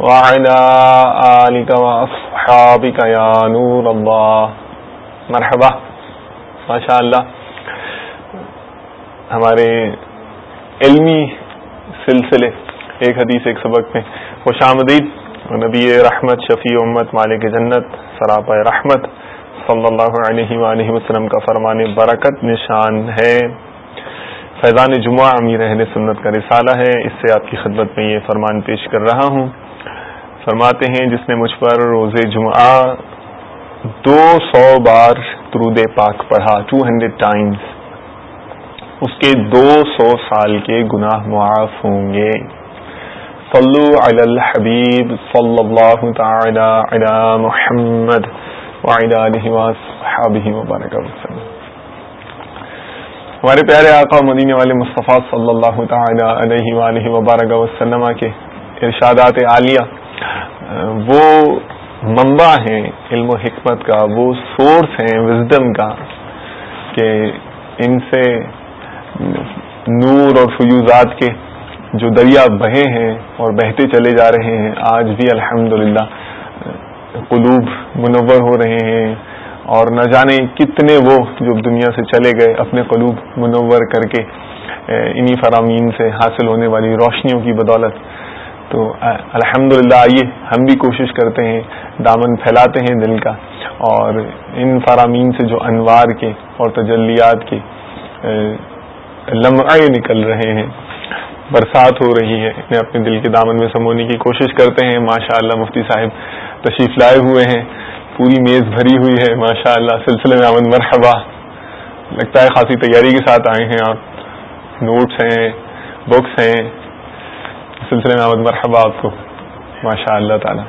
وعلى آلك وأصحابك يا نور الله. مرحبا. ماشاء اللہ ہمارے علمی سلسلے، ایک حدیث، ایک سبق میں. خوش آمدید نبی رحمت، شفیع امت، مالک جنت سراپ رحمت، صلی اللہ علیہ وآلہ وسلم کا فرمان برکت نشان ہے. فیضان جمعہ امیر اہل سنت کا رسالہ ہے. اس سے آپ کی خدمت میں یہ فرمان پیش کر رہا ہوں. فرماتے ہیں جس نے مجھ پر روز جمعہ دو سو بار درود پاک پڑھا ٹو ہنڈریڈ ٹائمز۔ اس کے دو سو سال کے گناہ معاف ہوں گے۔ صلو علی الحبیب صلی اللہ تعالی علی محمد وعلی آلہ وصحابہ وبارک وسلم۔ ہمارے پیارے آقا مدینے والے مصطفیٰ صلی اللہ تعالی علیہ وآلہ وبارک وسلم کے ارشادات عالیہ وہ منبع ہیں، علم و حکمت کا، وہ سورس ہیں وزڈم کا، کہ ان سے نور اور فیوزات کے جو دریا بہے ہیں اور بہتے چلے جا رہے ہیں، آج بھی الحمد قلوب منور ہو رہے ہیں۔ اور نہ جانے کتنے وہ جو دنیا سے چلے گئے، اپنے قلوب منور کر کے انہی فرامین سے حاصل ہونے والی روشنیوں کی بدولت۔ تو الحمد للہ آئیے، ہم بھی کوشش کرتے ہیں، دامن پھیلاتے ہیں دل کا۔ اور ان فرامین سے جو انوار کے اور تجلیات کے لمحے نکل رہے ہیں، برسات ہو رہی ہے۔ انہیں اپنے دل کے دامن میں سمونے کی کوشش کرتے ہیں۔ ماشاء اللہ مفتی صاحب تشریف لائے ہوئے ہیں۔ پوری میز بھری ہوئی ہے۔ ماشاء اللہ سلسلے میں امن مرحبا۔ لگتا ہے خاصی تیاری کے ساتھ آئے ہیں۔ اور نوٹس ہیں، بکس ہیں۔ سلسلے میں احمد مرحبا آپ کو۔ ماشاء اللہ تعالی۔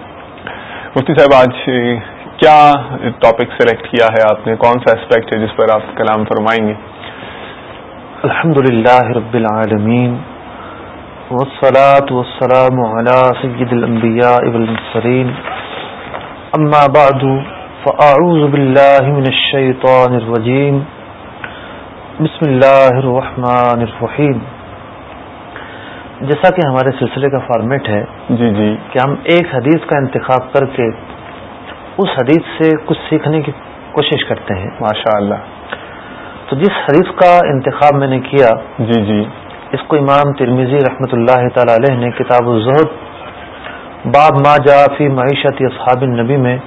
مفتی صاحب، آج کیا ٹاپک سلیکٹ کیا ہے آپ نے؟ کون سا اسپیکٹ ہے جس پر آپ کلام فرمائیں گے؟ الحمد للہ رب العالمین، والصلاة والسلام على سید الانبیاء والمصرین اما بعد، فاعوذ باللہ من الشیطان الرجیم. بسم اللہ الرحمن الرحیم. جیسا کہ ہمارے سلسلے کا فارمیٹ ہے جی جی۔ کہ ہم ایک حدیث کا انتخاب کر کے اس حدیث سے کچھ سیکھنے کی کوشش کرتے ہیں۔ ماشاء اللہ تو جس حدیث کا انتخاب میں نے کیا جی جی۔ اس کو امام ترمیزی رحمۃ اللہ تعالی علیہ نے کتاب الزہد باب ما جا فی معیشت اصحاب النبی میں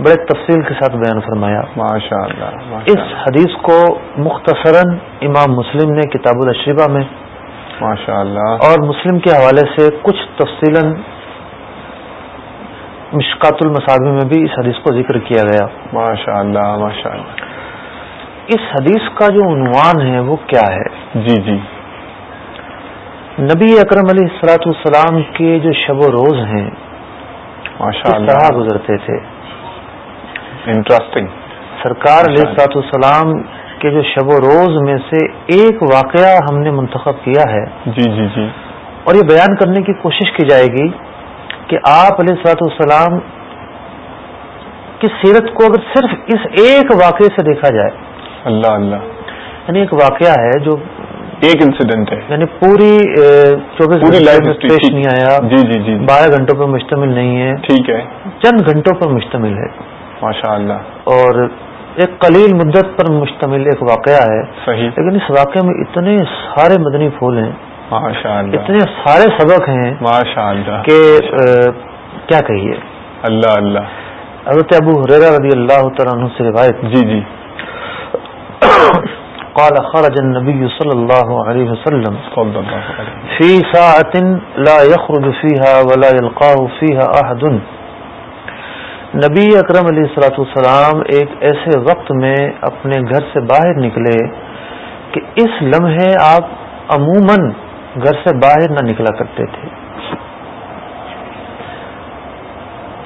بڑے تفصیل کے ساتھ بیان فرمایا۔ ماشاء اللہ اس حدیث کو مختصراً امام مسلم نے کتاب الشریبہ میں ماشاء اللہ اور مسلم کے حوالے سے کچھ تفصیل مشکات المصابی میں بھی اس حدیث کو ذکر کیا گیا۔ ماشاء اللہ ماشاء اللہ اس حدیث کا جو عنوان ہے وہ کیا ہے؟ جی جی۔ نبی اکرم علیہ السلاۃ السلام کے جو شب و روز ہیں ماشاء طرح گزرتے تھے؟ انٹرسٹنگ سرکار علیہ السلاط السلام کے جو شب و روز میں سے ایک واقعہ ہم نے منتخب کیا ہے۔ جی جی جی۔ اور یہ بیان کرنے کی کوشش کی جائے گی کہ آپ علیہ السلاط السلام کی سیرت کو اگر صرف اس ایک واقعے سے دیکھا جائے۔ اللہ اللہ۔ یعنی ایک واقعہ ہے جو ایک انسیڈنٹ ہے۔ یعنی پوری چوبیس پیش نہیں آیا۔ جی جی جی۔ بارہ گھنٹوں پر مشتمل نہیں ہے۔ ٹھیک ہے۔ چند گھنٹوں پر مشتمل ہے۔ ماشاء اللہ اور ایک قلیل مدت پر مشتمل ایک واقعہ ہے صحیح۔ لیکن اس واقعے میں اتنے سارے مدنی پھول ہیں اللہ اتنے سارے سبق ہیں اللہ کہ کیا کہیے؟ اللہ اللہ۔ حضرت ابو حریرہ رضی اللہ تعالیٰ عنہ سے روایت۔ جی جی۔ قال خرج النبي صلى الله عليه وسلم صلی اللہ علیہ في ساعة لا يخرج فيها ولا يلقاه فيها أحد نبی اکرم علیہ السلاۃ والسلام ایک ایسے وقت میں اپنے گھر سے باہر نکلے کہ اس لمحے آپ عموماً گھر سے باہر نہ نکلا کرتے تھے۔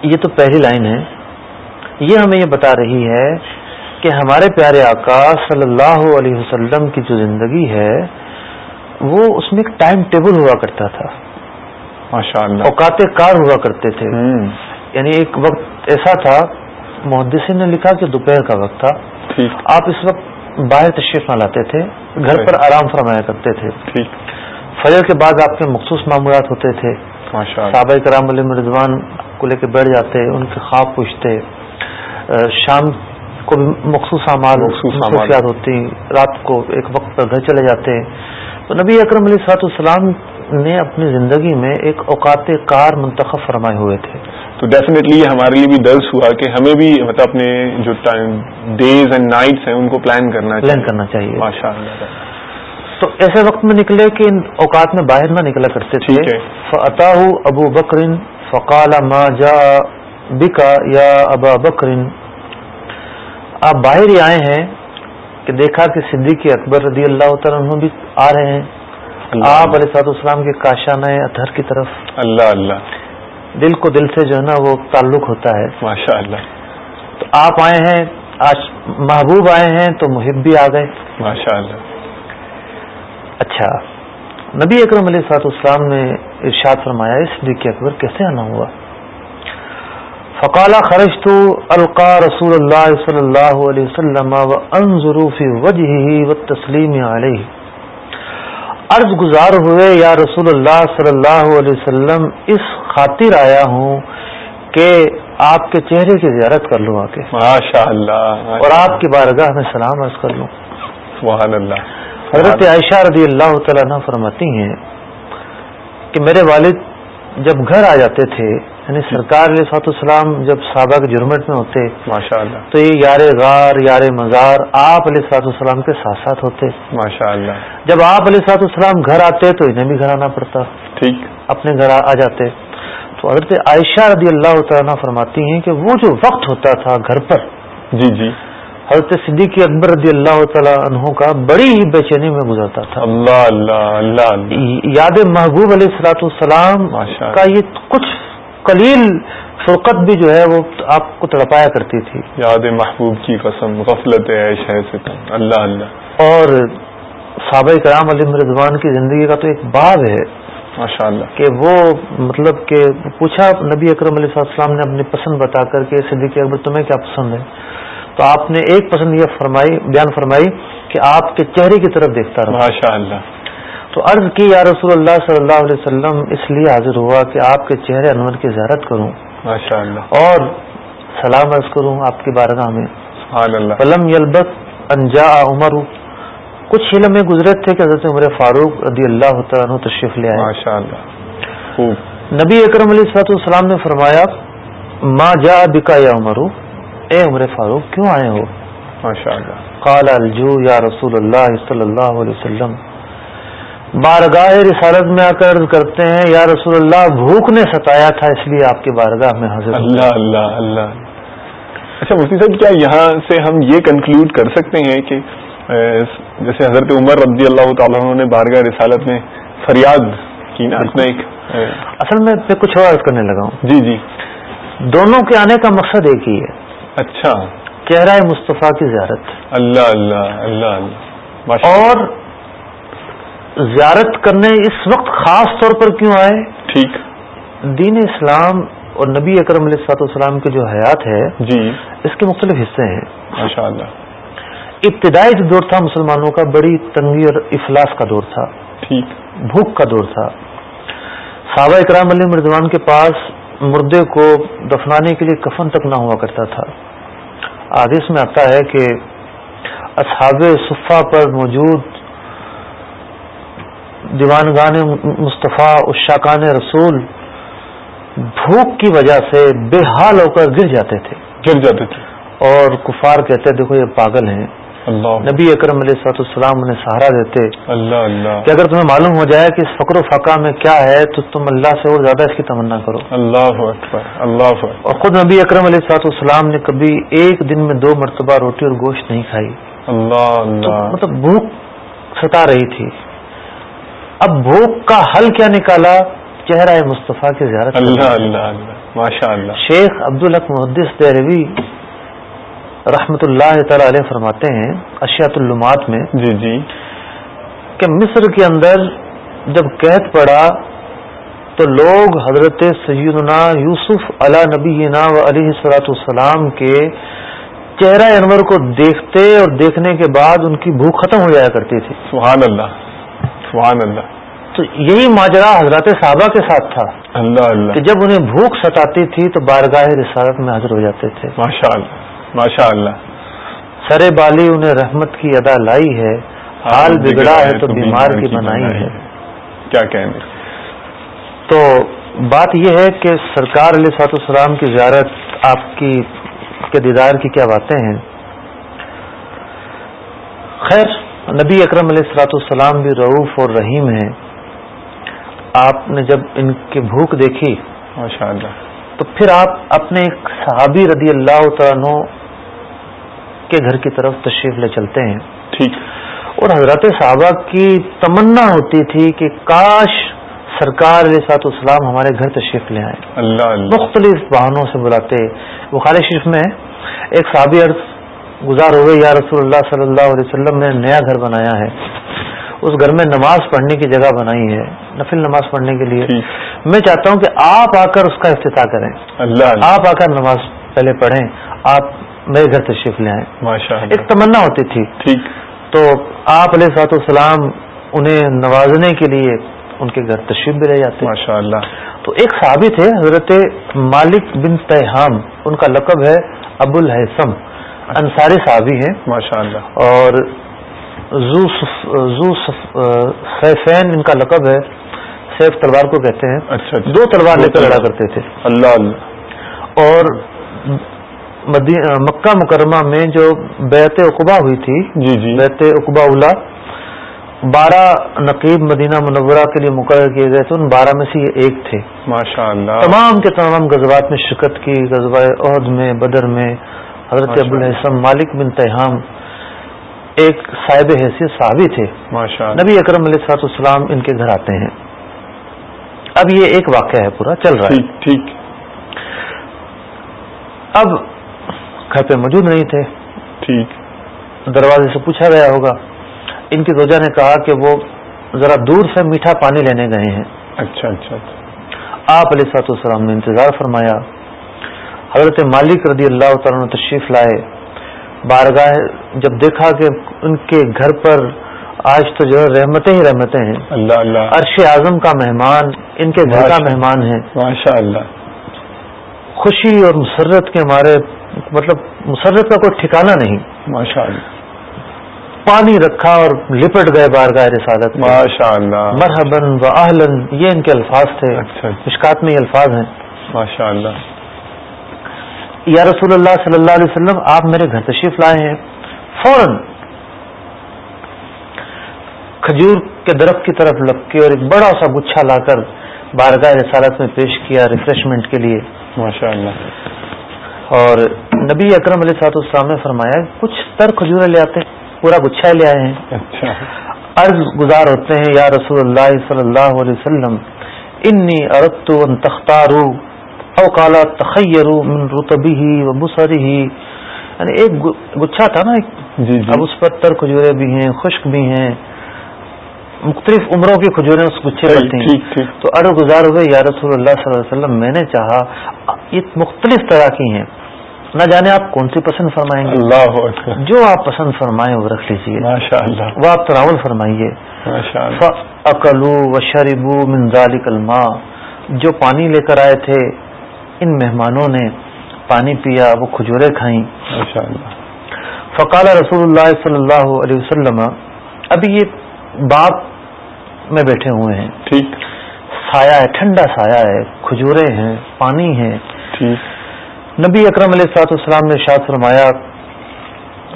یہ تو پہلی لائن ہے۔ یہ ہمیں یہ بتا رہی ہے کہ ہمارے پیارے آقا صلی اللہ علیہ وسلم کی جو زندگی ہے وہ اس میں ایک ٹائم ٹیبل ہوا کرتا تھا۔ ماشاء اللہ اوقات کار ہوا کرتے تھے۔ یعنی ایک وقت ایسا تھا محدثین نے لکھا کہ دوپہر کا وقت تھا۔ آپ اس وقت باہر تشریف نہ لاتے تھے گھر پر آرام فرمایا کرتے تھے۔ فجر کے بعد آپ کے مخصوص معمولات ہوتے تھے۔ صحابہ کرام علیہ رضوان کو لے کے بیٹھ جاتے ان کے خواب پوچھتے۔ شام کو بھی مخصوص اعمال۔ مصروفیات ہوتی رات کو ایک وقت پر گھر چلے جاتے۔ تو نبی اکرم علیہ سات السلام نے اپنی زندگی میں ایک اوقات کار منتخب فرمائے ہوئے تھے۔ تو ڈیفینیٹلی یہ ہمارے لیے بھی درس ہوا کہ ہمیں بھی مطلب اپنے جو ڈیز اینڈ نائٹس ہیں ان کو پلان کرنا پلان کرنا چاہیے۔ ماشاء اللہ تو ایسے وقت میں نکلے کہ ان اوقات میں باہر نہ نکلا کرتے تھے۔ فتح ابو بکرین فقال ما جا بکا یا ابا بکرین آپ باہر ہی آئے ہیں کہ دیکھا کہ صدیق اکبر رضی اللہ تعالیٰ عنہ بھی آ رہے ہیں۔ آپ علیہ صاحب السلام کے کاشانہ اطہر کی طرف۔ اللہ اللہ۔ دل کو دل سے جو ہے نا وہ تعلق ہوتا ہے۔ ماشاء اللہ تو آپ آئے ہیں آج محبوب آئے ہیں تو محب بھی آ گئے۔ ماشاء اللہ اچھا نبی اکرم علیہ سات اسلام نے ارشاد فرمایا اس صدیق اکبر کیسے آنا ہوا؟ فقالا خرج تو القا رسول اللہ صلی اللہ علیہ وسلم و انضروفی وجہ و تسلیم علیہ۔ عرض گزار ہوئے یا رسول اللہ صلی اللہ علیہ وسلم اس خاطر آیا ہوں کہ آپ کے چہرے کی زیارت کر لوں آ کے ماشاء اللہ اور آپ کی بارگاہ میں سلام عرض کر لوں۔ سبحان اللہ حضرت عائشہ رضی اللہ تعالیٰ عنہ فرماتی ہیں کہ میرے والد جب گھر آ جاتے تھے یعنی سرکار علیہ صاحب السلام جب صحابہ کے جرمٹ میں ہوتے ماشاء اللہ تو یہ یار غار یار مزار آپ علیہ صاحب السلام کے ساتھ ساتھ ہوتے۔ ماشاء اللہ جب آپ علیہ صاحب السلام گھر آتے تو انہیں بھی گھر آنا پڑتا۔ ٹھیک۔ اپنے گھر آ جاتے۔ تو حضرت عائشہ رضی اللہ تعالیٰ فرماتی ہیں کہ وہ جو وقت ہوتا تھا گھر پر جی جی۔ حضرت صدیق اکبر رضی اللہ تعالیٰ عنہ کا بڑی ہی بے چینی میں گزرتا تھا۔ اللہ اللہ اللہ اللہ۔ یاد محبوب علیہ السلاۃ السلام کا یہ کچھ قلیل فرقت بھی جو ہے وہ آپ کو تڑپایا کرتی تھی۔ یاد محبوب کی قسم غفلت ہے اللہ اللہ۔ اور صحابہ کرام علی رضوان کی زندگی کا تو ایک باب ہے۔ ماشاء اللہ کہ وہ مطلب کہ پوچھا نبی اکرم علیہ السلام نے اپنی پسند بتا کر کے صدیق اکبر تمہیں کیا پسند ہے؟ تو آپ نے ایک پسند یہ فرمائی بیان فرمائی کہ آپ کے چہرے کی طرف دیکھتا رہا ماشاء اللہ تو عرض کی یا رسول اللہ صلی اللہ علیہ وسلم اس لیے حاضر ہوا کہ آپ کے چہرے انور کی زیارت کروں۔ ماشاء اللہ اور سلام عرض کروں آپ کی بارگاہ میں۔ سبحان اللہ۔ فلم یلبت انجا عمر کچھ ہی لمحے گزرے تھے کہ حضرت عمر فاروق رضی اللہ تعالیٰ عنہ تشریف لے آئے۔ ماشاء اللہ خوب۔ نبی اکرم علیہ صلاحت السلام نے فرمایا ماں جا بکا یا عمر اے عمر فاروق کیوں آئے ہو؟ قال الجو یا رسول اللہ صلی اللہ علیہ وسلم بارگاہ رسالت میں آ کر عرض کرتے ہیں یا رسول اللہ بھوک نے ستایا تھا اس لیے آپ کی بارگاہ میں حاضر اللہ اللہ اللہ۔ اچھا مفتی صاحب کیا یہاں سے ہم یہ کنکلوڈ کر سکتے ہیں کہ جیسے حضرت عمر رضی اللہ تعالیٰ عنہ نے بارگاہ رسالت میں فریاد کی نا ایک اصل میں میں کچھ اور عرض کرنے لگا ہوں۔ جی جی۔ دونوں کے آنے کا مقصد ایک ہی ہے۔ اچھا۔ چہرہ مصطفیٰ کی زیارت۔ اللہ اللہ اللہ اللہ۔ اور زیارت کرنے اس وقت خاص طور پر کیوں آئے؟ ٹھیک۔ دین اسلام اور نبی اکرم علیہ السلاط والسلام کی جو حیات ہے جی۔ اس کے مختلف حصے ہیں۔ ماشاء اللہ۔ ابتدائی جو دور تھا مسلمانوں کا بڑی تنگی اور افلاس کا دور تھا۔ بھوک کا دور تھا۔ صحابہ اکرام علی مرضوان کے پاس مردے کو دفنانے کے لیے کفن تک نہ ہوا کرتا تھا۔ آدیش میں آتا ہے کہ اصحاب صفا پر موجود دیوانگان مصطفیٰ اشاقان رسول بھوک کی وجہ سے بے حال ہو کر گر جاتے تھے۔ گر جاتے تھے۔ اور کفار کہتے دیکھو یہ پاگل ہیں۔ اللہ. نبی اکرم علیہ صلاحت السلام انہیں سہارا دیتے. اللہ اللہ. کہ اگر تمہیں معلوم ہو جائے کہ اس فقر و فقہ میں کیا ہے تو تم اللہ سے اور زیادہ اس کی تمنا کرو. اللہ اکبر اللہ اکبر. اور خود نبی اکرم علیہ صلاحت السلام نے کبھی ایک دن میں دو مرتبہ روٹی اور گوشت نہیں کھائی. اللہ اللہ. مطلب بھوک ستا رہی تھی. اب بھوک کا حل کیا نکالا؟ چہرہ مصطفیٰ کی زیارت اللہ اللہ اللہ. ماشاء اللہ شیخ عبدالحق محدث دہروی رحمت اللہ تعالی علیہ فرماتے ہیں اشیات اللمات میں جی جی۔ کہ مصر کے اندر جب قید پڑا تو لوگ حضرت سیدنا یوسف علا نبی و علیہ صلاۃ السلام کے چہرہ انور کو دیکھتے اور دیکھنے کے بعد ان کی بھوک ختم ہو جایا کرتی تھی۔ سبحان اللہ سبحان اللہ۔ تو یہی ماجرا حضرت صحابہ کے ساتھ تھا۔ اللہ اللہ۔ کہ جب انہیں بھوک ستاتی تھی تو بارگاہ رسالت میں حاضر ہو جاتے تھے۔ ماشاء اللہ ماشاء اللہ سرے بالی انہیں رحمت کی ادا لائی ہے۔ حال بگڑا ہے تو بیمار کی بنائی ہے۔ کیا کہیں تو بات یہ ہے کہ سرکار علیہ سات السلام کی زیارت آپ کی کے دیدار کی کیا باتیں ہیں؟ خیر نبی اکرم علیہ السلاۃ السلام بھی رعوف اور رحیم ہیں۔ آپ نے جب ان کی بھوک دیکھی ماشاء اللہ تو پھر آپ اپنے ایک صحابی رضی اللہ تعالیٰ کے گھر کی طرف تشریف لے چلتے ہیں۔ ٹھیک۔ اور حضرت صحابہ کی تمنا ہوتی تھی کہ کاش سرکار علیہ سات اسلام ہمارے گھر تشریف لے آئے۔ اللہ اللہ۔ مختلف بہانوں سے بلاتے۔ بخار شریف میں ایک صحابی عرض گزار ہوئے یا رسول اللہ صلی اللہ علیہ وسلم نے نیا گھر بنایا ہے۔ اس گھر میں نماز پڑھنے کی جگہ بنائی ہے نفل نماز پڑھنے کے لیے۔ میں چاہتا ہوں کہ آپ آ کر اس کا افتتاح کریں۔ اللہ۔ آپ آ کر نماز پہلے پڑھیں۔ آپ میرے گھر تشریف لے ماشاء ایک تمنا ہوتی تھی۔ تو آپ علیہ سات السلام انہیں نوازنے کے لیے ان کے گھر تشریف بھی لے جاتے۔ ماشاء اللہ۔ تو ایک ثابت ہے حضرت مالک بن تہام ان کا لقب ہے ابو الحسم انصاری صحابی ہیں۔ ماشاء اللہ۔ اور زو سیفین ان کا لقب ہے۔ سیف تلوار کو کہتے ہیں۔ اچھا, اچھا۔ دو تلوار لے کر لڑا کرتے تھے۔ اللہ اللہ۔ اور مکہ مکرمہ میں جو بیت اقبا ہوئی تھی جی جی۔ بیت اقبا اولا بارہ نقیب مدینہ منورہ کے لیے مقرر کیے گئے تھے ان بارہ میں سے یہ ایک تھے۔ ماشاء اللہ تمام کے تمام غزوات میں شرکت کی غزوہ عہد میں بدر میں حضرت ابو الحسم مالک بن تہام ایک صاحب حیثیت صحابی تھے۔ نبی اکرم علیہ سات السلام ان کے گھر آتے ہیں۔ اب یہ ایک واقعہ ہے پورا چل رہا ہے۔ ٹھیک۔ اب گھر پہ موجود نہیں تھے۔ ٹھیک۔ دروازے سے پوچھا گیا ہوگا۔ ان کی روزہ نے کہا کہ وہ ذرا دور سے میٹھا پانی لینے گئے ہیں۔ اچھا اچھا اچھا۔ آپ علیہ سات السلام نے انتظار فرمایا۔ حضرت مالک رضی اللہ تعالیٰ تشریف لائے۔ بارگاہ جب دیکھا کہ ان کے گھر پر آج تو جو رحمتیں ہی رحمتیں ہیں۔ اللہ اللہ۔ عرش اعظم کا مہمان ان کے گھر کا مہمان ہے ماشاء اللہ۔ خوشی اور مسرت کے ہمارے مطلب مسرت کا کوئی ٹھکانا نہیں۔ ماشاء اللہ پانی رکھا اور لپٹ گئے بارگاہ رسالت ماشاء اللہ مرحبن و اہلن یہ ان کے الفاظ تھے۔ اچھا۔ مشکات میں یہ الفاظ ہیں۔ ماشاء اللہ یا رسول اللہ صلی اللہ علیہ وسلم آپ میرے گھر تشریف لائے ہیں۔ فوراً کھجور کے درخت کی طرف لگ کے اور ایک بڑا سا گچھا لا کر بارگاہ رسالت میں پیش کیا ریفریشمنٹ کے لیے۔ ماشاء اللہ اور نبی اکرم علیہ سات السلام نے فرمایا کچھ تر کھجورے لے آتے پورا گچھا لے آئے ہیں۔ اچھا۔ عرض گزار ہوتے ہیں یا رسول اللہ صلی اللہ علیہ وسلم انی ارت ان تختارو او کالا تخیر من رتبی ہی و بسری ہی یعنی ایک گچھا تھا نا جی جی۔ اب اس پر تر کھجورے بھی ہیں خشک بھی ہیں۔ مختلف عمروں کی کھجوریں اس گچھے پر تھیں۔ تو ارد گزار ہوئے یا رسول اللہ صلی اللہ علیہ وسلم میں نے چاہا یہ مختلف طرح کی ہیں۔ نہ جانے آپ کون سی پسند فرمائیں گے۔ اللہ جو آپ پسند فرمائیں وہ رکھ لیجیے وہ آپ تراول فرمائیے۔ اکلو و شریبو منظال کلما جو پانی لے کر آئے تھے ان مہمانوں نے پانی پیا وہ کھجورے کھائیں۔ فقال رسول اللہ صلی اللہ علیہ وسلم ابھی یہ باپ میں بیٹھے ہوئے ہیں۔ ٹھیک۔ سایہ ہے ٹھنڈا سایہ ہے کھجورے ہیں پانی ہے نبی اکرم علیہ سات السلام نے شاد فرمایا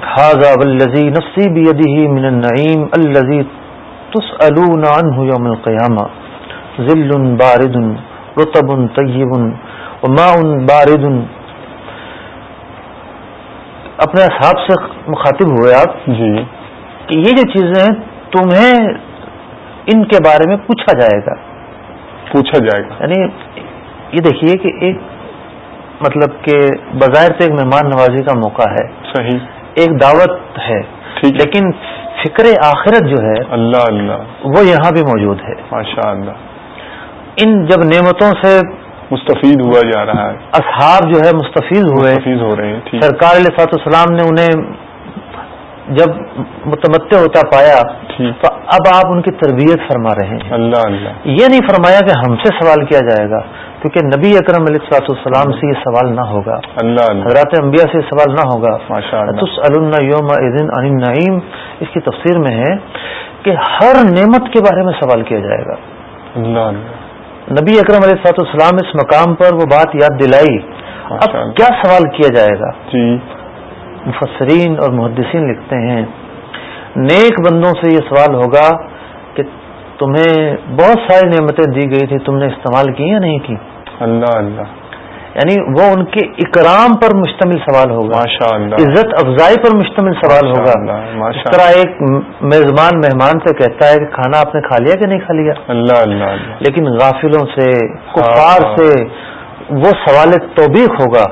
حاضا والذی نفسی بیدہ من النعیم الذی تسألون عنہ یوم القیامہ ذل بارد رطب طیب وماء بارد. اپنے اصحاب سے مخاطب ہوئے آپ جی۔ کہ یہ جو چیزیں ہیں تمہیں ان کے بارے میں پوچھا جائے گا۔ پوچھا جائے گا۔ یعنی یہ دیکھیے کہ ایک مطلب کہ بظاہر سے ایک مہمان نوازی کا موقع ہے۔ صحیح۔ ایک دعوت ہے۔ لیکن فکر آخرت جو ہے اللہ اللہ۔ وہ یہاں بھی موجود ہے۔ ماشاء اللہ۔ ان جب نعمتوں سے مستفید ہوا جا رہا ہے۔ اصحاب جو ہے مستفیض ہوئے۔ مستفید ہو رہے ہیں سرکار علیہ صاحب السلام نے انہیں جب متمتع ہوتا پایا تو اب آپ ان کی تربیت فرما رہے ہیں۔ اللہ اللہ۔ یہ نہیں فرمایا کہ ہم سے سوال کیا جائے گا۔ کیونکہ نبی اکرم علیہ السلاط السلام سے یہ سوال نہ ہوگا۔ اللہ حضرات انبیاء سے یہ سوال نہ ہوگا۔ یوم النعیم۔ اس کی تفسیر میں ہے کہ ہر نعمت کے بارے میں سوال کیا جائے گا۔ اللہ نبی اکرم علیہ السلاط السلام اس مقام پر وہ بات یاد دلائی۔ اب کیا سوال کیا جائے گا؟ جی۔ مفسرین اور محدثین لکھتے ہیں نیک بندوں سے یہ سوال ہوگا تمہیں بہت ساری نعمتیں دی گئی تھی تم نے استعمال کی یا نہیں کی؟ اللہ اللہ۔ یعنی وہ ان کے اکرام پر مشتمل سوال ہوگا۔ اللہ عزت افزائی پر مشتمل سوال ہوگا۔ اللہ، اس طرح ایک میزبان مہمان سے کہتا ہے کہ کھانا آپ نے کھا لیا کہ نہیں کھا لیا؟ اللہ اللہ اللہ۔ لیکن غافلوں سے کفار سے وہ سوال توبیق ہوگا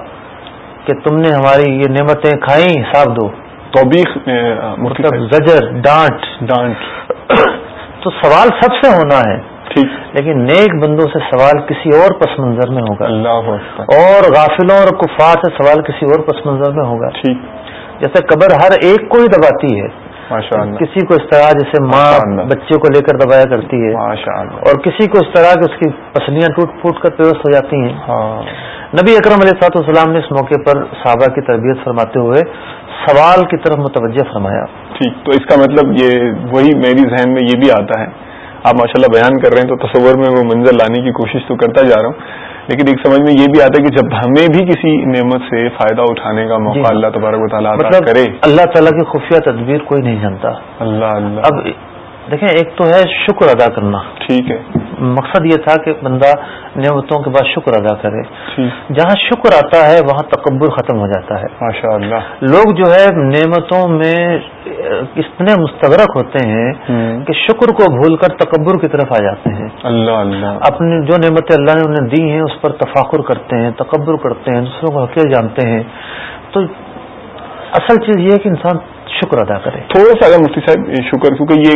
کہ تم نے ہماری یہ نعمتیں کھائیں حساب دو۔ توبیخ مطلب زجر ڈانٹ۔ ڈانٹ۔ تو سوال سب سے ہونا ہے۔ لیکن نیک بندوں سے سوال کسی اور پس منظر میں ہوگا۔ اللہ اور غافلوں اور کفار سے سوال کسی اور پس منظر میں ہوگا۔ جیسے قبر ہر ایک کو ہی دباتی ہے۔ کسی کو اس طرح جیسے ماں۔ بچے کو لے کر دبایا کرتی ہے۔ اور کسی کو اس طرح کہ اس کی پسلیاں ٹوٹ پھوٹ کر پیوست ہو جاتی ہیں۔ ہاں۔ نبی اکرم علیہ صاحب السلام نے اس موقع پر صحابہ کی تربیت فرماتے ہوئے سوال کی طرف متوجہ فرمایا۔ ٹھیک تو اس کا مطلب یہ وہی میری ذہن میں یہ بھی آتا ہے۔ آپ ماشاءاللہ بیان کر رہے ہیں تو تصور میں وہ منظر لانے کی کوشش تو کرتا جا رہا ہوں۔ لیکن ایک سمجھ میں یہ بھی آتا ہے کہ جب ہمیں بھی کسی نعمت سے فائدہ اٹھانے کا موقع جی۔ اللہ تبارک و تعالیٰ مطلب کرے۔ اللہ تعالیٰ کی خفیہ تدبیر کوئی نہیں جانتا۔ اللہ اللہ۔ اب دیکھیں ایک تو ہے شکر ادا کرنا۔ ٹھیک ہے۔ مقصد یہ تھا کہ بندہ نعمتوں کے بعد شکر ادا کرے۔ جہاں شکر آتا ہے وہاں تکبر ختم ہو جاتا ہے۔ ماشاء اللہ لوگ جو ہے نعمتوں میں اتنے مستغرق ہوتے ہیں۔ کہ شکر کو بھول کر تکبر کی طرف آ جاتے ہیں۔ اللہ اللہ۔ اپنی جو نعمتیں اللہ نے انہیں دی ہیں اس پر تفاخر کرتے ہیں تکبر کرتے ہیں دوسروں کو حقیق جانتے ہیں۔ تو اصل چیز یہ ہے کہ انسان شکر ادا کرے۔ تھوڑا سا اگر مفتی صاحب شکر کیونکہ یہ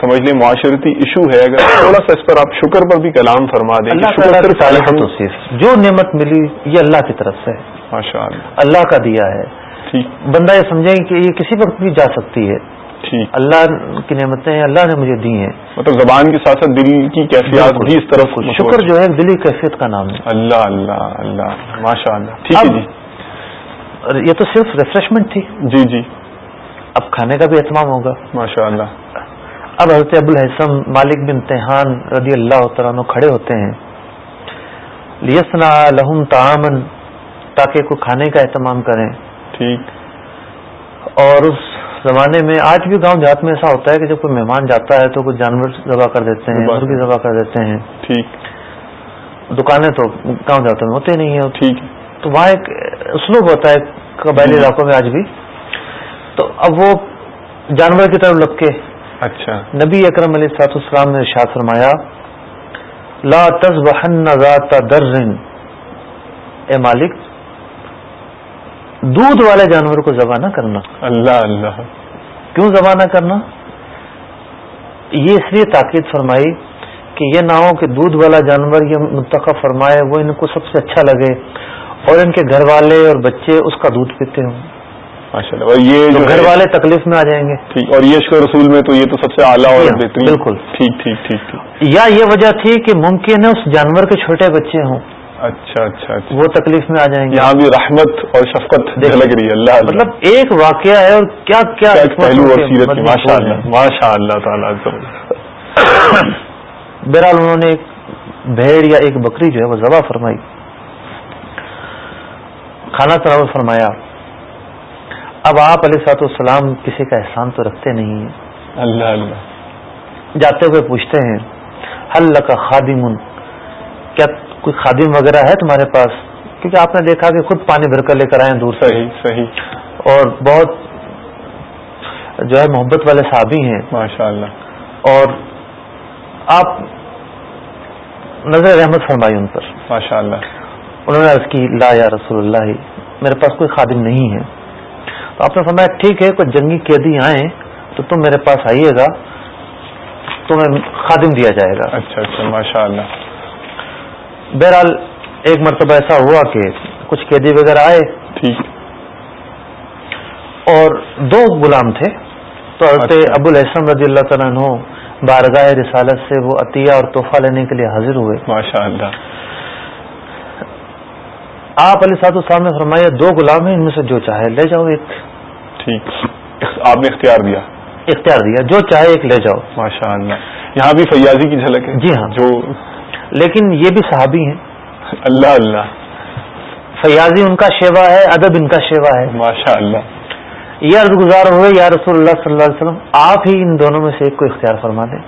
سمجھ لیں معاشرتی ایشو ہے اگر تھوڑا سا اس پر آپ شکر پر بھی کلام فرما دیں جو نعمت ملی یہ اللہ کی طرف سے ماشاء اللہ۔ اللہ کا دیا ہے۔ بندہ یہ سمجھے کہ یہ کسی وقت بھی جا سکتی ہے۔ اللہ کی نعمتیں اللہ نے مجھے دی ہیں۔ مطلب زبان کے ساتھ ساتھ دل کی کیفیات بھی اس طرف۔ شکر جو ہے دلی کیفیت کا نام ہے۔ اللہ اللہ اللہ۔ ماشاء اللہ۔ ٹھیک ہے جی۔ یہ تو صرف ریفریشمنٹ تھی۔ جی جی۔ اب کھانے کا بھی اہتمام ہوگا۔ ماشاء اللہ اب حضرت ابو الحسم مالک بن تیحان رضی اللہ تعالیٰ عنہ کھڑے ہوتے ہیں۔ لیسنا لہم تعامن تاکہ کوئی کھانے کا اہتمام کریں۔ ٹھیک۔ اور اس زمانے میں آج بھی گاؤں دیہات میں ایسا ہوتا ہے کہ جب کوئی مہمان جاتا ہے تو کوئی جانور ذبح کر دیتے ہیں مرغی ذبح کر دیتے ہیں۔ ٹھیک۔ دکانیں تو گاؤں دیہات میں ہوتے نہیں ہیں۔ ٹھیک۔ تو وہاں ایک اسلوب ہوتا ہے قبائلی جی۔ علاقوں میں آج بھی۔ تو اب وہ جانور کی طرف لگ کے اچھا۔ نبی اکرم علیہ السلاط السلام نے ارشاد فرمایا لا تذبحن ذات در اے مالک دودھ والے جانور کو ذبح نہ کرنا۔ اللہ اللہ۔ کیوں ذبح نہ کرنا؟ یہ اس لیے تاکید فرمائی کہ یہ نہ ہو کہ دودھ والا جانور یہ منتخب فرمائے وہ ان کو سب سے اچھا لگے اور ان کے گھر والے اور بچے اس کا دودھ پیتے ہوں۔ ماشاء اللہ اور یہ گھر والے تکلیف میں آ جائیں گے۔ ٹھیک اور یہ عشق رسول میں تو یہ تو سب سے اعلیٰ جی اور ہاں، بہترین بالکل۔ ٹھیک ٹھیک ٹھیک یا یہ وجہ تھی کہ ممکن ہے اس جانور کے چھوٹے بچے ہوں۔ اچھا اچھا اچھا۔ وہ تکلیف میں آ جائیں گے۔ یہاں بھی رحمت اور شفقت جھلک رہی ہے اللہ مطلب ایک واقعہ ہے اور کیا کیا پہلو اور سیرت کی مدنی ماشاء اللہ۔ ماشاء اللہ تعالیٰ۔ بہرحال انہوں نے ایک بھیڑ یا ایک بکری جو ہے وہ ذبح فرمائی۔ کھانا تناول فرمایا۔ اب آپ علیہ سات السلام کسی کا احسان تو رکھتے نہیں ہیں۔ اللہ اللہ جاتے ہوئے پوچھتے ہیں حل کا خادم؟ کیا کوئی خادم وغیرہ ہے تمہارے پاس؟ کیونکہ آپ نے دیکھا کہ خود پانی بھر کر لے کر آئے دور سے۔ صحیح صحیح۔ اور بہت جو ہے محبت والے صحابی ہیں۔ ماشاء اللہ اور آپ نظر رحمت فرمائی ان پر۔ ماشاء اللہ انہوں نے عرض کی لا یا رسول اللہ میرے پاس کوئی خادم نہیں ہے۔ تو آپ نے فرمایا ٹھیک ہے کوئی جنگی قیدی آئیں تو تم میرے پاس آئیے گا تمہیں خادم دیا جائے گا. اچھا اچھا ماشاء اللہ بہرحال ایک مرتبہ ایسا ہوا کہ کچھ قیدی وغیرہ آئے ٹھیک۔ اور دو غلام تھے تو حضرت اچھا۔ ابو الحسن رضی اللہ تعالیٰ عنہ بارگاہ رسالت سے وہ عطیہ اور تحفہ لینے کے لیے حاضر ہوئے۔ ماشاء اللہ آپ علی صاحب صاحب نے فرمایا دو غلام ہیں ان میں سے جو چاہے لے جاؤ ایک۔ ٹھیک۔ آپ نے اختیار دیا۔ اختیار دیا جو چاہے ایک لے جاؤ۔ ماشاء اللہ۔ یہاں بھی فیاضی کی جھلک ہے۔ جی ہاں۔ جو لیکن یہ بھی صحابی ہیں۔ اللہ اللہ۔ فیاضی ان کا شیوا ہے ادب ان کا شیوا ہے۔ ماشاء اللہ۔ یہ عرض گزار ہوئے یا رسول اللہ صلی اللہ علیہ وسلم آپ ہی ان دونوں میں سے ایک کو اختیار فرما دیں۔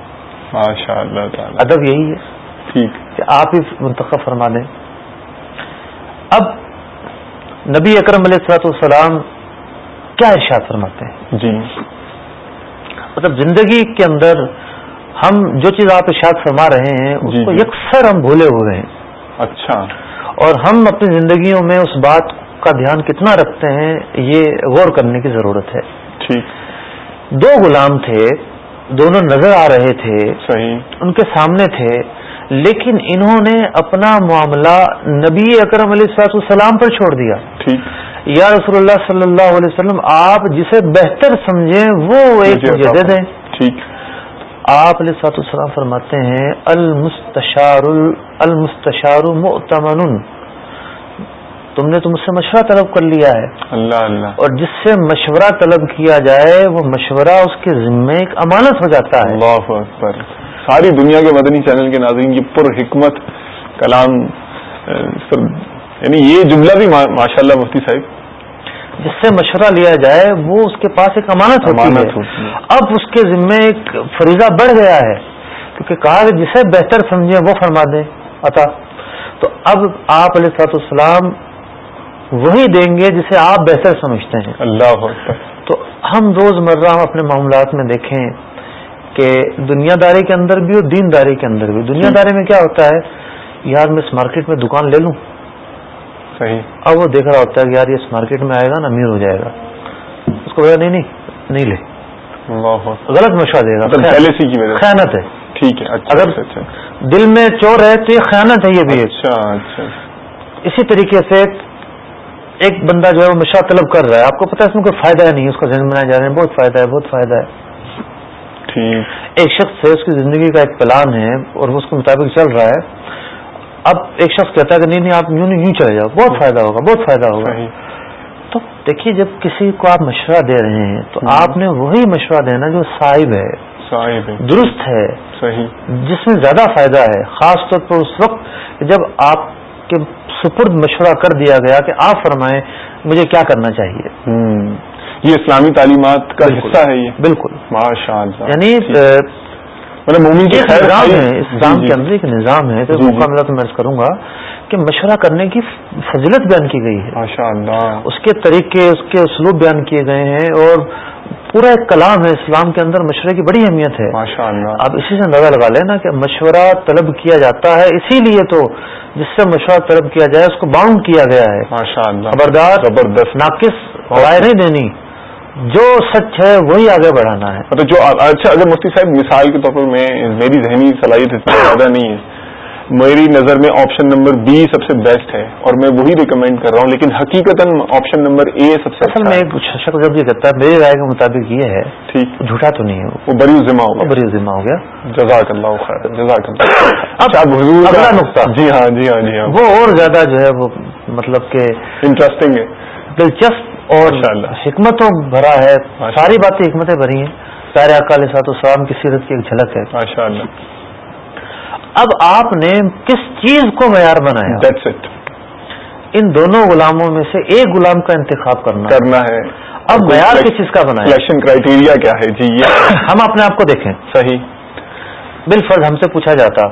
ماشاء اللہ ادب یہی ہے ٹھیک۔ کہ آپ ہی منتخب فرما دیں۔ اب نبی اکرم علیہ السلاۃ والسلام کیا ارشاد فرماتے ہیں؟ جی۔ مطلب زندگی کے اندر ہم جو چیز آپ ارشاد فرما رہے ہیں اس جی، کو جی۔ یکسر ہم بھولے ہوئے ہیں۔ اچھا۔ اور ہم اپنی زندگیوں میں اس بات کا دھیان کتنا رکھتے ہیں یہ غور کرنے کی ضرورت ہے۔ ٹھیک۔ دو غلام تھے دونوں نظر آ رہے تھے۔ صحیح۔ ان کے سامنے تھے۔ لیکن انہوں نے اپنا معاملہ نبی اکرم علیہ السلاط السلام پر چھوڑ دیا۔ یا رسول اللہ صلی اللہ علیہ وسلم آپ جسے بہتر سمجھیں وہ ایک مجھے دے دیں آپ علیہ السلاط السلام فرماتے ہیں المستشار المستشار مؤتمن۔ تم نے تو مجھ سے مشورہ طلب کر لیا ہے۔ اللہ اللہ۔ اور جس سے مشورہ طلب کیا جائے وہ مشورہ اس کے ذمے ایک امانت ہو جاتا ہے۔ اللہ ساری دنیا کے مدنی چینل کے ناظرین یہ پر حکمت کلام سر یعنی یہ جملہ بھی ماشاء اللہ مفتی صاحب۔ جس سے مشورہ لیا جائے وہ اس کے پاس ایک امانت ہوتی ہے۔ اب اس کے ذمے ایک فریضہ بڑھ گیا ہے کیونکہ کہا کہ جسے بہتر سمجھے وہ فرما دیں۔ عطا۔ تو اب آپ علیہ سات السلام وہی دیں گے جسے آپ بہتر سمجھتے ہیں۔ اللہ تو ہم روز مرہ ہم اپنے معاملات میں دیکھیں۔ کہ دنیا داری کے اندر بھی اور دین داری کے اندر بھی۔ دنیا داری میں کیا ہوتا ہے؟ یار میں اس مارکیٹ میں دکان لے لوں۔ صحیح۔ اب وہ دیکھ رہا ہوتا ہے کہ یار یہ اس مارکیٹ میں آئے گا نا امیر ہو جائے گا۔ اس کو بولا نہیں نہیں نہیں لے۔ غلط مشورہ دے گا مطلب خیانت ہے۔ ٹھیک ہے اچھا اگر- اچھا اچھا۔ دل میں چور ہے تو یہ خیانت ہے یہ بھی۔ اسی طریقے سے ایک بندہ جو ہے وہ مشورہ طلب کر رہا ہے۔ آپ کو پتا ہے اس میں کوئی فائدہ نہیں اس کا ذہن بنایا جا رہا ہے بہت فائدہ ہے بہت فائدہ ہے۔ ایک شخص ہے اس کی زندگی کا ایک پلان ہے اور وہ اس کے مطابق چل رہا ہے۔ اب ایک شخص کہتا ہے کہ نہیں نہیں آپ یوں نہیں یوں چلے جاؤ۔ بہت فائدہ ہوگا بہت فائدہ ہوگا۔ تو دیکھیے جب کسی کو آپ مشورہ دے رہے ہیں تو۔ آپ نے وہی مشورہ دینا جو صاحب ہے۔ درست ہے۔ صحیح۔ جس میں زیادہ فائدہ ہے خاص طور پر اس وقت جب آپ کے سپرد مشورہ کر دیا گیا کہ آپ فرمائیں مجھے کیا کرنا چاہیے۔ یہ اسلامی تعلیمات کا۔ حصہ ہے یہ۔ بالکل۔ ماشاء اللہ یعنی۔ اہ، مطلب مومن کی ایک خیر نظام ہے اسلام جی، کے جی۔ اندر ایک نظام ہے تو جی، جی۔ موقع ملا تو میں کروں گا کہ مشورہ کرنے کی فضیلت بیان کی گئی ہے۔ اللہ اس کے طریقے اس کے اسلوب بیان کیے گئے ہیں اور پورا ایک کلام ہے اسلام کے اندر مشورے کی بڑی اہمیت ہے۔ اللہ آپ اسی سے اندازہ لگا لینا کہ مشورہ طلب کیا جاتا ہے اسی لیے تو جس سے مشورہ طلب کیا جائے اس کو باؤنڈ کیا گیا ہے۔ خبردار زبردست۔ ناقص رائے نہیں دینی۔ جو سچ ہے وہی آگے بڑھانا ہے۔ مطلب جو اچھا اگر مفتی صاحب مثال کے طور پر میں میری ذہنی صلاحیت اتنی زیادہ نہیں ہے۔ میری نظر میں آپشن نمبر بی سب سے بیسٹ ہے اور میں وہی ریکمینڈ کر رہا ہوں لیکن حقیقت آپشن نمبر اے سب سے اصل میں شخص جب یہ کہتا ہے میری رائے کے مطابق یہ ہے ٹھیک۔ جھوٹا تو نہیں ہے وہ بری ذمہ ہو وہ گیا بری ذمہ ہو گیا۔ جزاک اللہ خیر۔ جزاک اللہ اچھا اگلا نقطہ۔ جی ہاں جی ہاں جی ہاں۔ وہ اور زیادہ جو ہے وہ مطلب کہ انٹرسٹنگ ہے۔ دلچسپ اور۔ حکمتوں بھرا ہے ساری باتیں حکمتیں بھری ہیں۔ پیارے اکال سات السلام کی سیرت کی ایک جھلک ہے۔ اب آپ نے کس چیز کو معیار بنایا؟ ان دونوں غلاموں میں سے ایک غلام کا انتخاب کرنا کرنا ہے۔ اب معیار کس چیز کا بنایا؟ سلیکشن کرائٹیریا کیا ہے؟ جی یہ ہم اپنے آپ کو دیکھیں۔ صحیح۔ بالفرض ہم سے پوچھا جاتا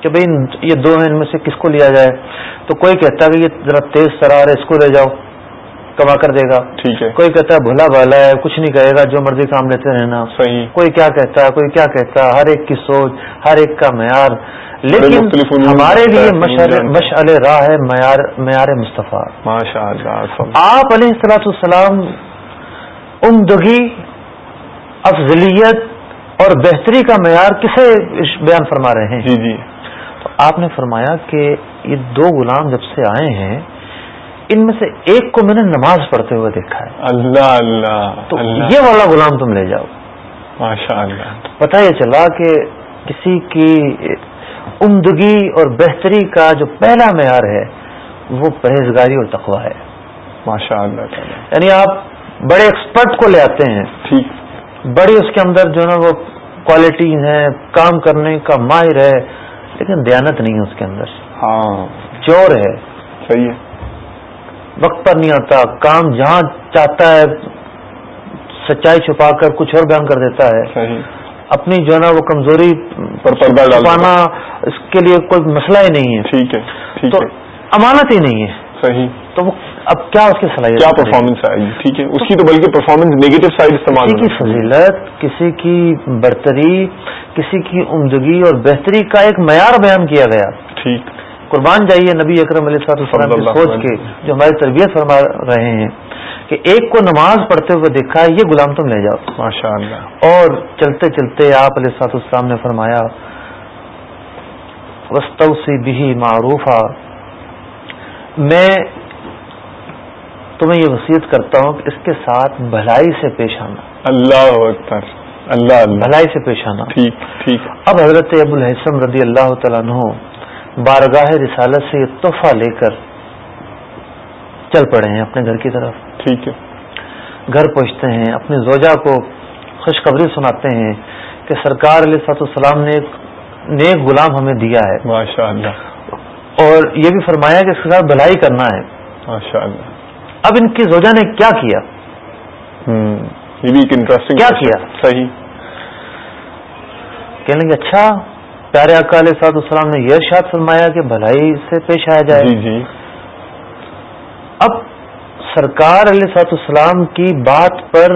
کہ بھئی یہ دو ہیں ان میں سے کس کو لیا جائے؟ تو کوئی کہتا کہ یہ ذرا تیز ترار ہے اس کو لے جاؤ۔ کما کر دے گا۔ ٹھیک ہے۔ کوئی کہتا ہے بھولا بھالا ہے کچھ نہیں کہے گا جو مرضی کام لیتے رہنا۔ صحیح۔ کوئی کیا کہتا ہے کوئی کیا کہتا ہے ہر ایک کی سوچ ہر ایک کا معیار۔ لیکن ہمارے لیے مشعل راہ ہے معیار معیار مصطفیٰ۔ آپ علیہ السلاۃ السلام عمدگی افضلیت اور بہتری کا معیار کسے بیان فرما رہے ہیں؟ جی جی۔ تو آپ نے فرمایا کہ یہ دو غلام جب سے آئے ہیں ان میں سے ایک کو میں نے نماز پڑھتے ہوئے دیکھا ہے۔ اللہ اللہ تو اللہ۔ یہ والا غلام تم لے جاؤ۔ ماشاء اللہ پتہ یہ چلا کہ کسی کی عمدگی اور بہتری کا جو پہلا معیار ہے وہ پرہیزگاری اور تقوی ہے۔ ماشاء اللہ یعنی آپ بڑے ایکسپرٹ کو لے آتے ہیں۔ ٹھیک۔ بڑی اس کے اندر جو نا وہ کوالٹی ہے کام کرنے کا ماہر ہے لیکن دیانت نہیں ہے اس کے اندر۔ ہاں۔ چور ہے۔ صحیح ہے۔ وقت پر نہیں آتا کام جہاں چاہتا ہے سچائی چھپا کر کچھ اور بیان کر دیتا ہے۔ اپنی جو ہے نا وہ کمزوری پر پردہ چھپانا اس کے لیے کوئی مسئلہ ہی نہیں ہے۔ ٹھیک ہے تو امانت ہی نہیں ہے۔ صحیح۔ تو وہ اب کیا اس کی صلاحیت کیا؟ پرفارمنس آئے گی ٹھیک ہے۔ اس کی تو بلکہ پرفارمنس نیگیٹو سائڈ استعمال کسی کی۔ فضیلت کسی کی برتری کسی کی عمدگی اور بہتری کا ایک معیار بیان کیا گیا۔ ٹھیک۔ قربان جائیے نبی اکرم علیہ صاحب السلام کی سوچ کے۔ جو ہماری تربیت فرما رہے ہیں کہ ایک کو نماز پڑھتے ہوئے دیکھا ہے یہ غلام تم لے جاؤ۔ ماشاء اللہ اور چلتے چلتے آپ علیہ صاحب السلام نے فرمایا وسطو سی بھی معروف میں تمہیں یہ وصیت کرتا ہوں کہ اس کے ساتھ بھلائی سے پیش آنا۔ اللہ اکبر۔ اللہ اللہ۔ بھلائی سے پیش آنا۔ ٹھیک ٹھیک۔ اب حضرت ابو الحسن رضی اللہ تعالیٰ عنہ بارگاہ رسالت سے یہ تحفہ لے کر چل پڑے ہیں اپنے گھر کی طرف۔ ٹھیک ہے۔ گھر پہنچتے ہیں اپنی زوجہ کو خوشخبری سناتے ہیں کہ سرکار علیہ صاحب السلام نے ایک نیک غلام ہمیں دیا ہے۔ ماشاء اللہ۔ اور یہ بھی فرمایا کہ اس کے ساتھ بھلائی کرنا ہے۔ ماشاء اللہ۔ اب ان کی زوجہ نے کیا کیا؟ یہ بھی ایک انٹرسٹنگ کیا کیا؟ صحیح۔ کہنے لگے اچھا پیارے آقا علیہ صاحب السلام نے یہ ارشاد فرمایا کہ بھلائی سے پیش آیا جائے۔ جی جی۔ اب سرکار علیہ صاحب السلام کی بات پر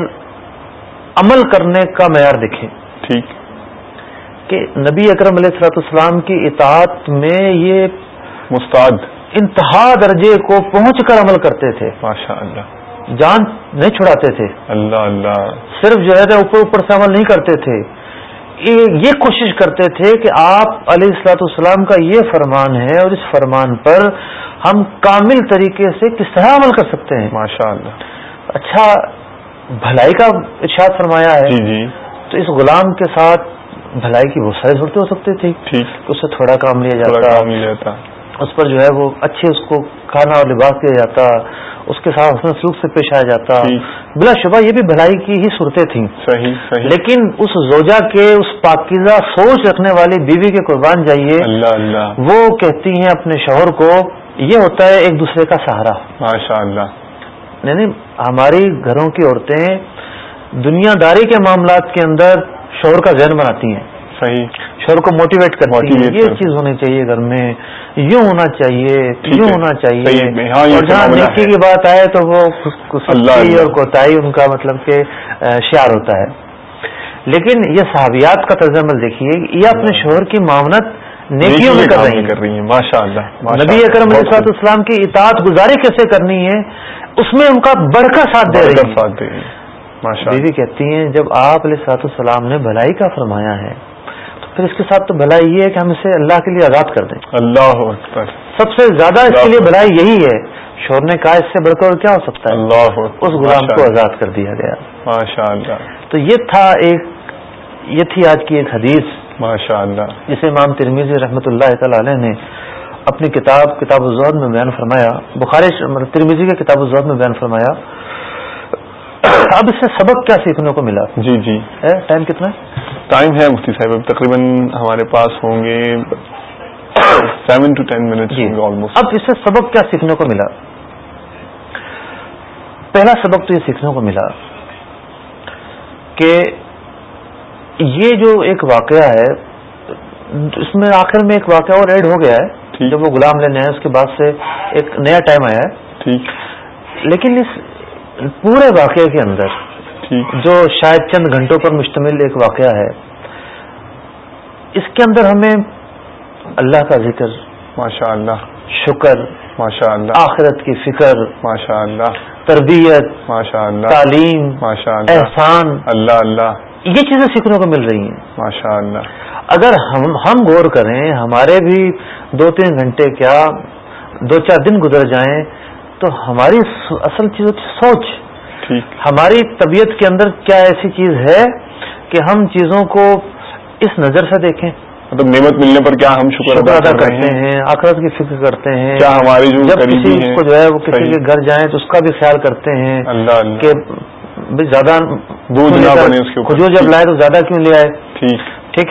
عمل کرنے کا معیار دیکھیں۔ ٹھیک۔ کہ نبی اکرم علیہ صلاحت السلام کی اطاعت میں یہ مستعد۔ انتہا درجے کو پہنچ کر عمل کرتے تھے۔ ماشاء اللہ۔ جان نہیں چھڑاتے تھے۔ اللہ اللہ۔ صرف جو ہے اوپر اوپر سے عمل نہیں کرتے تھے۔ یہ یہ کوشش کرتے تھے کہ آپ علیہ السلاۃ السلام کا یہ فرمان ہے اور اس فرمان پر ہم کامل طریقے سے کس طرح عمل کر سکتے ہیں؟ ماشاء اللہ اچھا بھلائی کا ارشاد فرمایا ہے۔ جی جی۔ تو اس غلام کے ساتھ بھلائی کی بہت ساری صورتیں ہو سکتی تھی اس سے تھوڑا کام لیا جاتا۔ اس پر جو ہے وہ اچھے اس کو کھانا اور لباس دیا جاتا اس کے ساتھ حسن سلوک سے پیش آیا جاتا۔ ٹھیک۔ بلا شبہ یہ بھی بھلائی کی ہی صورتیں تھیں۔ صحیح صحیح۔ لیکن اس زوجہ کے اس پاکیزہ سوچ رکھنے والی بیوی کے قربان جائیے۔ اللہ اللہ۔ وہ کہتی ہیں اپنے شوہر کو یہ ہوتا ہے ایک دوسرے کا سہارا۔ ماشاء اللہ۔ یعنی ہماری گھروں کی عورتیں دنیا داری کے معاملات کے اندر شوہر کا ذہن بناتی ہیں۔ صحیح. شوہر کو موٹیویٹ کرتی Motivate یہ چیز ہونی چاہیے گھر میں. یوں ہونا چاہیے یوں ہے۔ ہونا چاہیے. ہے۔ ہاں، اور جہاں نیکی ہے۔ کی بات آئے تو وہ۔ اور کوتاہی ان کا مطلب کہ اہ، شعار ہوتا ہے. لیکن یہ صحابیات کا طرز عمل دیکھیے یہ اپنے شوہر کی معاونت نیکیوں میں کر رہی ہیں. ماشاء اللہ نبی۔ اکرم علیہ والسلام کی اطاعت گزاری کیسے کرنی ہے؟ اس میں ان کا بڑھ کر ساتھ دے رہی ہیں. بیوی کہتی ہیں جب آپ علیہ الصلوۃ والسلام نے بھلائی کا فرمایا ہے پھر اس کے ساتھ تو بھلائی یہ ہے کہ ہم اسے اللہ کے لیے آزاد کر دیں۔ اللہ اکبر۔ سب سے زیادہ اس کے لیے بھلائی یہی ہے۔ شور نے کہا اس سے بڑھ کر کیا ہو سکتا ہے؟ اللہ اس غلام کو۔ آزاد کر دیا گیا۔ ماشاء اللہ تو یہ تھا ایک یہ تھی آج کی ایک حدیث۔ ماشاء اللہ جسے امام ترمیزی رحمۃ اللہ تعالی علیہ نے اپنی کتاب کتاب الزہد میں بیان فرمایا۔ بخاری مطلب ترمیزی کے کتاب الزہد میں بیان فرمایا۔ اب اس سے سبق کیا سیکھنے کو ملا؟ جی جی۔ ٹائم کتنا ہے؟ ٹائم ہے مفتی صاحب اب تقریباً ہمارے پاس ہوں گے سیون ٹو ٹین منٹ اب اس سے سبق کیا سیکھنے کو ملا؟ پہلا سبق تو یہ سیکھنے کو ملا کہ یہ جو ایک واقعہ ہے اس میں آخر میں ایک واقعہ اور ایڈ ہو گیا ہے۔ جب وہ غلام لینے آئے اس کے بعد سے ایک نیا ٹائم آیا ہے۔ ٹھیک۔ لیکن اس پورے واقعے کے اندر جو شاید چند گھنٹوں پر مشتمل ایک واقعہ ہے اس کے اندر ہمیں اللہ کا ذکر ماشاء اللہ شکر ماشاء اللہ آخرت کی فکر ماشاء اللہ تربیت ماشاء اللہ تعلیم ماشاء اللہ احسان۔ اللہ اللہ۔ یہ چیزیں سیکھنے کو مل رہی ہیں۔ ماشاء اللہ اگر ہم ہم غور کریں ہمارے بھی دو تین گھنٹے کیا دو چار دن گزر جائیں تو ہماری اصل چیز ہوتی سوچ۔ ہماری طبیعت کے اندر کیا ایسی چیز ہے کہ ہم چیزوں کو اس نظر سے دیکھیں۔ مطلب نعمت ملنے پر کیا ہم شکر ادا کرتے ہیں؟ آخرت کی فکر کرتے ہیں۔ کیا ہماری جو جب کسی کو جو ہے وہ کسی۔ کے گھر جائیں تو اس کا بھی خیال کرتے ہیں کہ زیادہ کیوں نہ بنے اس کے۔ کھجور جب لائے تو زیادہ کیوں لے آئے؟ ٹھیک۔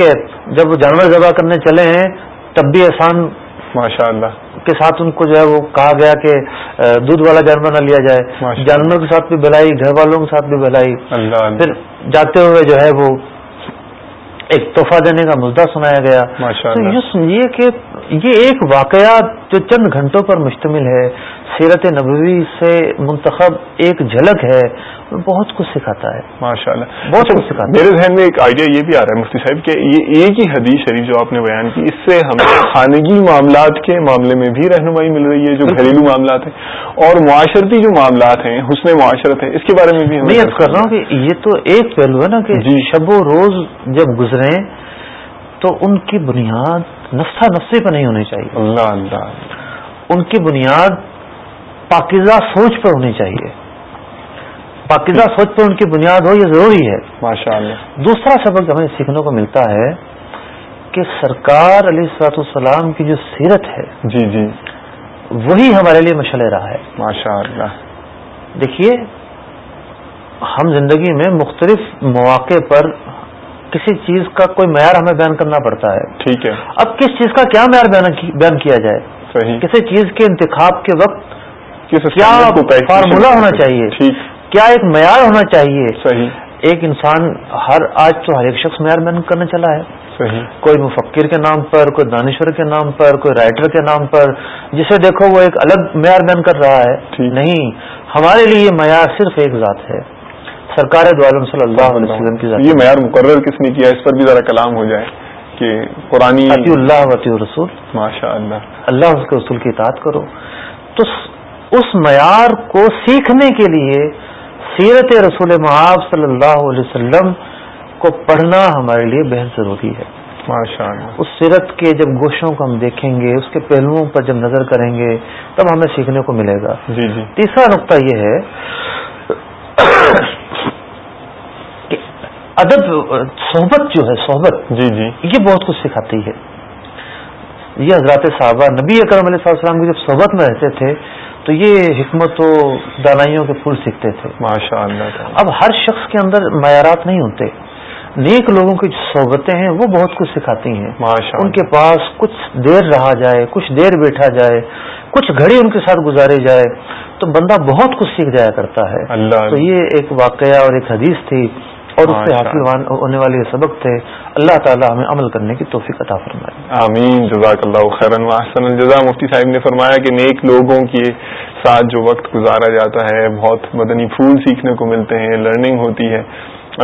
ہے جب وہ جانور ذبح کرنے چلے ہیں تب بھی احسان ماشاء اللہ کے ساتھ ان کو جو ہے وہ کہا گیا کہ دودھ والا جانور نہ لیا جائے۔ ماشاء جانور کے ساتھ بھی بھلائی گھر والوں کے ساتھ بھی بھلائی۔ پھر جاتے ہوئے جو ہے وہ ایک تحفہ دینے کا مدعا سنایا گیا۔ تو یہ کہ یہ ایک واقعہ جو چند گھنٹوں پر مشتمل ہے۔ سیرت نبوی سے منتخب ایک جھلک ہے بہت کچھ سکھاتا ہے۔ ماشاء اللہ بہت اچھا، کچھ سکھاتا میرے ذہن میں ایک آئیڈیا یہ بھی آ رہا ہے مفتی صاحب کہ یہ ایک ہی حدیث شریف جو آپ نے بیان کی اس سے ہمیں خانگی معاملات کے معاملے میں بھی رہنمائی مل رہی ہے جو گھریلو معاملات ہیں اور معاشرتی جو معاملات ہیں حسن معاشرت ہے اس کے بارے میں بھی میں یہ کر رہا ہوں کہ یہ تو ایک پہلو ہے نا کہ جی۔ شب و روز جب گزرے تو ان کی بنیاد نفسا نفسی پہ نہیں ہونی چاہیے۔ اللہ اللہ ان کی بنیاد پاکیزہ سوچ پر ہونی چاہیے۔ پاکیزہ سوچ پر ان کی بنیاد ہو یہ ضروری ہے۔ ماشاء اللہ۔ دوسرا سبق ہمیں سیکھنے کو ملتا ہے کہ سرکار علی سلاط السلام کی جو سیرت ہے جی جی۔ وہی ہمارے لیے مشعل راہ ہے۔ ماشاء اللہ۔ دیکھیے ہم زندگی میں مختلف مواقع پر کسی چیز کا کوئی معیار ہمیں بیان کرنا پڑتا ہے۔ ٹھیک ہے۔ اب کس چیز کا کیا معیار بیان کی- بیان کیا جائے؟ صحیح۔ کسی چیز کے انتخاب کے وقت کیا فارمولا ہونا چاہیے؟ کیا ایک معیار ہونا چاہیے؟ صحیح۔ ایک انسان ہر آج تو ہر ایک شخص معیار بیان کرنے چلا ہے۔ صحیح۔ کوئی مفکر کے نام پر کوئی دانشور کے نام پر کوئی رائٹر کے نام پر جسے دیکھو وہ ایک الگ معیار بیان کر رہا ہے۔ نہیں ہمارے لیے یہ معیار صرف ایک ذات ہے۔ سرکار دو عالم صلی اللہ علیہ وسلم کی ذات یہ معیار مقرر کس نے کیا اس پر بھی ذرا کلام ہو جائے کہ قرآن اللہ وطی رسول ماشاء اللہ۔ اللہ اس کے اصول کی اطاعت کرو۔ تو اس معیار کو سیکھنے کے لیے سیرت رسول معاب صلی اللہ علیہ وسلم کو پڑھنا ہمارے لیے بہت ضروری ہے۔ ماشاء اللہ۔ اس سیرت کے جب گوشوں کو ہم دیکھیں گے اس کے پہلوؤں پر جب نظر کریں گے تب ہمیں سیکھنے کو ملے گا۔ جی جی۔ تیسرا نقطہ یہ ہے ادب صحبت جو ہے صحبت جی جی۔ یہ بہت کچھ سکھاتی ہے۔ یہ حضرات صحابہ نبی اکرم علیہ السلام کی جب صحبت میں رہتے تھے تو یہ حکمت و دانائیوں کے پھول سیکھتے تھے۔ ماشاء اللہ۔ اب ہر شخص کے اندر معیارات نہیں ہوتے۔ نیک لوگوں کی جو صحبتیں ہیں وہ بہت کچھ سکھاتی ہیں۔ ان کے پاس کچھ دیر رہا جائے کچھ دیر بیٹھا جائے کچھ گھڑی ان کے ساتھ گزارے جائے تو بندہ بہت کچھ سیکھ جایا کرتا ہے۔ اللہ۔ تو یہ ایک واقعہ اور ایک حدیث تھی۔ اور اس سے حاصل ہونے والے سبق تھے اللہ تعالی ہمیں عمل کرنے کی توفیق عطا فرمائے۔ آمین. جزاک اللہ خیرن واحسن الجزا مفتی صاحب نے فرمایا کہ نیک لوگوں کے ساتھ جو وقت گزارا جاتا ہے بہت مدنی پھول سیکھنے کو ملتے ہیں لرننگ ہوتی ہے۔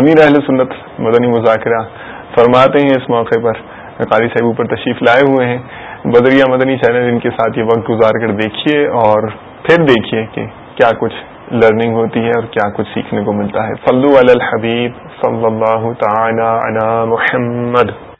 امیر اہل سنت مدنی مذاکرہ فرماتے ہیں اس موقع پر۔ قاری صاحب اوپر تشریف لائے ہوئے ہیں۔ بدریہ مدنی چینل ان کے ساتھ یہ وقت گزار کر دیکھیے اور پھر دیکھیے کہ کیا کچھ لرننگ ہوتی ہے اور کیا کچھ سیکھنے کو ملتا ہے۔ صلو علی الحبیب صلی اللہ تعالی علی محمد۔